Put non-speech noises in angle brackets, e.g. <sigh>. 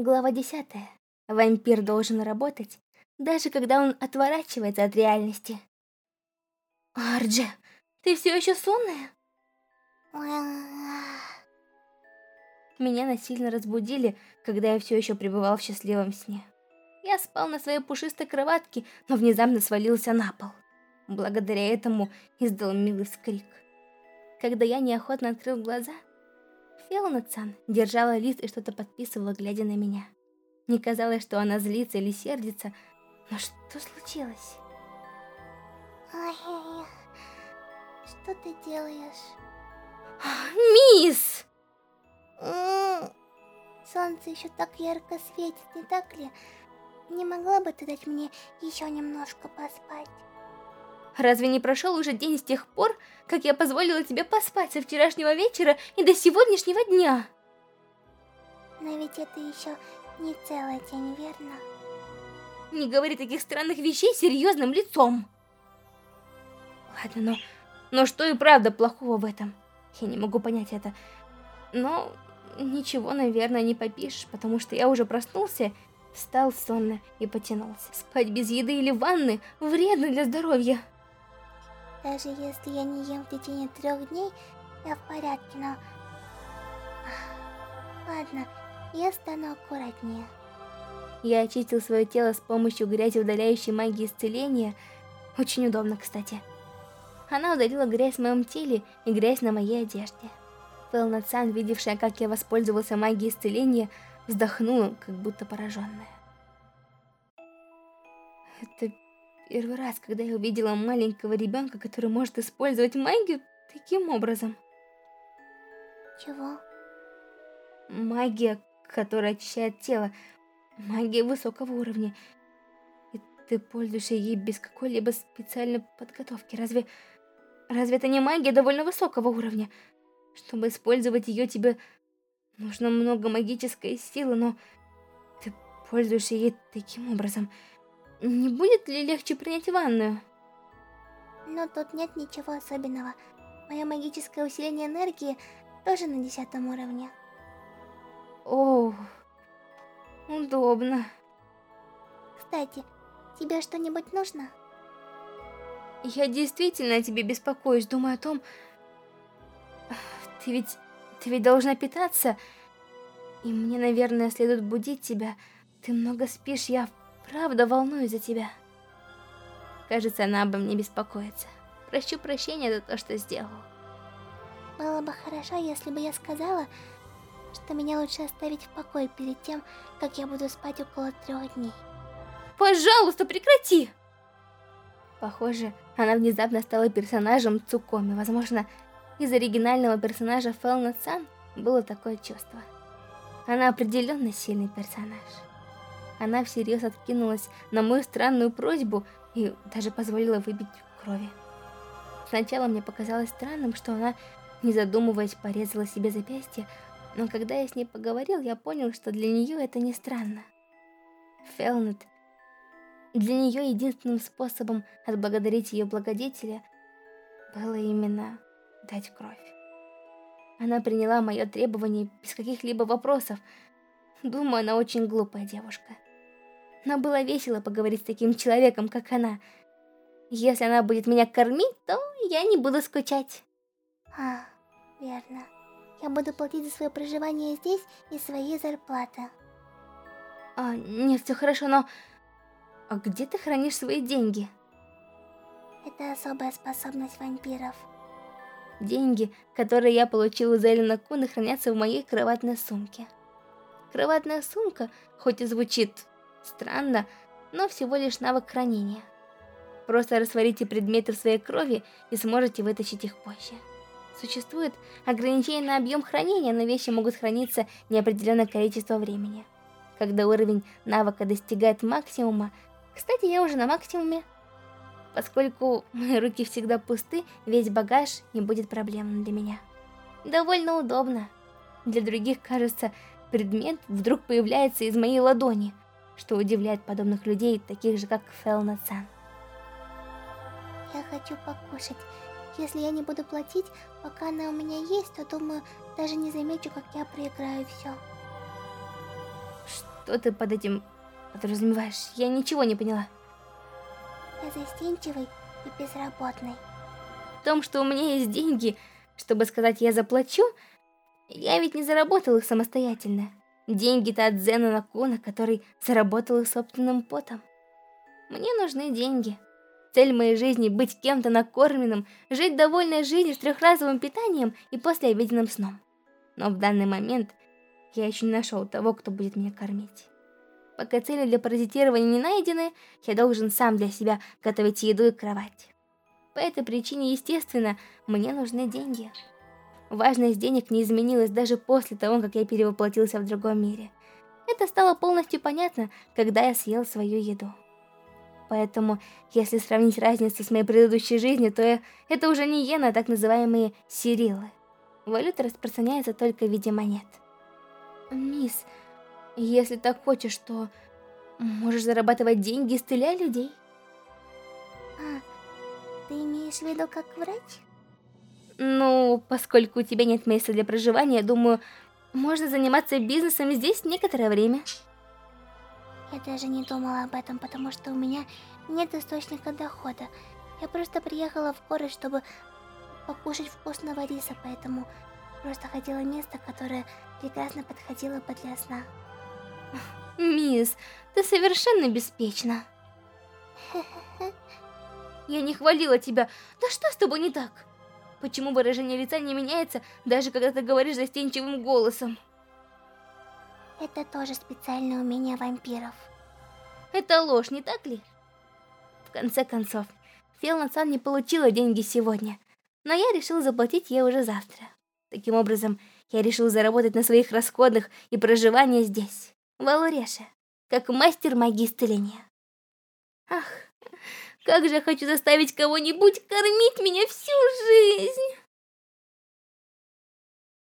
Глава 10. Вампир должен работать, даже когда он отворачивается от реальности. Арджи, ты все еще сонная? Меня насильно разбудили, когда я все еще пребывал в счастливом сне. Я спал на своей пушистой кроватке, но внезапно свалился на пол. Благодаря этому издал милый скрик. Когда я неохотно открыл глаза, Фиона-цан держала лист и что-то подписывала, глядя на меня. Не казалось, что она злится или сердится, но что случилось? Ой, что ты делаешь? Мисс! Солнце еще так ярко светит, не так ли? Не могла бы ты дать мне еще немножко поспать? Разве не прошел уже день с тех пор, как я позволила тебе поспать со вчерашнего вечера и до сегодняшнего дня? Но ведь это еще не целый день, верно? Не говори таких странных вещей серьезным лицом. Ладно, но... Но что и правда плохого в этом? Я не могу понять это. Но ничего, наверное, не попишешь, потому что я уже проснулся, встал сонно и потянулся. Спать без еды или ванны вредно для здоровья. Даже если я не ем в течение трех дней, я в порядке, но... Ладно, я стану аккуратнее. Я очистил свое тело с помощью грязи удаляющей магии исцеления. Очень удобно, кстати. Она удалила грязь в моем теле и грязь на моей одежде. Фэлна-цан, видевшая, как я воспользовался магией исцеления, вздохнула, как будто пораженная. Это первый раз, когда я увидела маленького ребенка, который может использовать магию таким образом. Чего? Магия, которая очищает тело. Магия высокого уровня. И ты пользуешься ей без какой-либо специальной подготовки. Разве... Разве это не магия довольно высокого уровня? Чтобы использовать ее, тебе нужно много магической силы, но ты пользуешься ей таким образом. Не будет ли легче принять ванную? Но тут нет ничего особенного. Мое магическое усиление энергии тоже на десятом уровне. О, удобно. Кстати, тебе что-нибудь нужно? Я действительно о тебе беспокоюсь, думаю о том... Ты ведь... Ты ведь должна питаться. И мне, наверное, следует будить тебя. Ты много спишь, я правда волнуюсь за тебя. Кажется, она обо мне беспокоится. Прощу прощения за то, что сделал. Было бы хорошо, если бы я сказала, что меня лучше оставить в покое перед тем, как я буду спать около трех дней. Пожалуйста, прекрати! Похоже, она внезапно стала персонажем Цукоми. Возможно, из оригинального персонажа Фэлна Сан было такое чувство. Она определенно сильный персонаж. Она всерьез откинулась на мою странную просьбу и даже позволила выпить крови. Сначала мне показалось странным, что она, не задумываясь, порезала себе запястье, но когда я с ней поговорил, я понял, что для нее это не странно. Фелнет для нее единственным способом отблагодарить ее благодетеля было именно дать кровь. Она приняла мое требование без каких-либо вопросов. Думаю, она очень глупая девушка. Но было весело поговорить с таким человеком, как она. Если она будет меня кормить, то я не буду скучать. А, верно. Я буду платить за свое проживание здесь из своей зарплаты. А, нет, все хорошо, но а где ты хранишь свои деньги? Это особая способность вампиров. Деньги, которые я получил из Эллина Куны, хранятся в моей кроватной сумке. Кроватная сумка, хоть и звучит странно, но всего лишь навык хранения. Просто растворите предметы в своей крови и сможете вытащить их позже. Существует ограничение на объем хранения, но вещи могут храниться неопределенное количество времени. Когда уровень навыка достигает максимума, кстати, я уже на максимуме. Поскольку мои руки всегда пусты, весь багаж не будет проблемным для меня. Довольно удобно. Для других, кажется, предмет вдруг появляется из моей ладони, что удивляет подобных людей, таких же как Фелна-сан. Я хочу покушать. Если я не буду платить, пока она у меня есть, то думаю, даже не замечу, как я проиграю все. Что ты под этим подразумеваешь? Я ничего не поняла. Я застенчивый и безработный. В том, что у меня есть деньги, чтобы сказать «я заплачу», я ведь не заработал их самостоятельно. Деньги-то от Зена Накуна, который заработал их собственным потом. Мне нужны деньги. Цель моей жизни — быть кем-то накормленным, жить довольной жизнью с трехразовым питанием и послеобеденным сном. Но в данный момент я еще не нашел того, кто будет меня кормить. Пока цели для паразитирования не найдены, я должен сам для себя готовить еду и кровать. По этой причине, естественно, мне нужны деньги. Важность денег не изменилась даже после того, как я перевоплотился в другом мире. Это стало полностью понятно, когда я съел свою еду. Поэтому, если сравнить разницу с моей предыдущей жизнью, то это уже не иены, а так называемые сирилы. Валюта распространяется только в виде монет. Мисс, если так хочешь, то можешь зарабатывать деньги, исцеляя людей. А, ты имеешь в виду как врач? Ну, поскольку у тебя нет места для проживания, думаю, можно заниматься бизнесом здесь некоторое время. Я даже не думала об этом, потому что у меня нет источника дохода. Я просто приехала в город, чтобы покушать вкусного риса, поэтому просто хотела место, которое прекрасно подходило бы для сна. Мисс, ты совершенно беспечна. <laughs> Я не хвалила тебя. Да что с тобой не так? Почему выражение лица не меняется, даже когда ты говоришь застенчивым голосом? Это тоже специальное умение вампиров. Это ложь, не так ли? В конце концов, Фелна-сан не получила деньги сегодня, но я решил заплатить ей уже завтра. Таким образом, я решил заработать на своих расходах и проживании здесь, в Алуреше, как мастер магии исцеления. Ах, как же я хочу заставить кого-нибудь кормить меня всю жизнь!»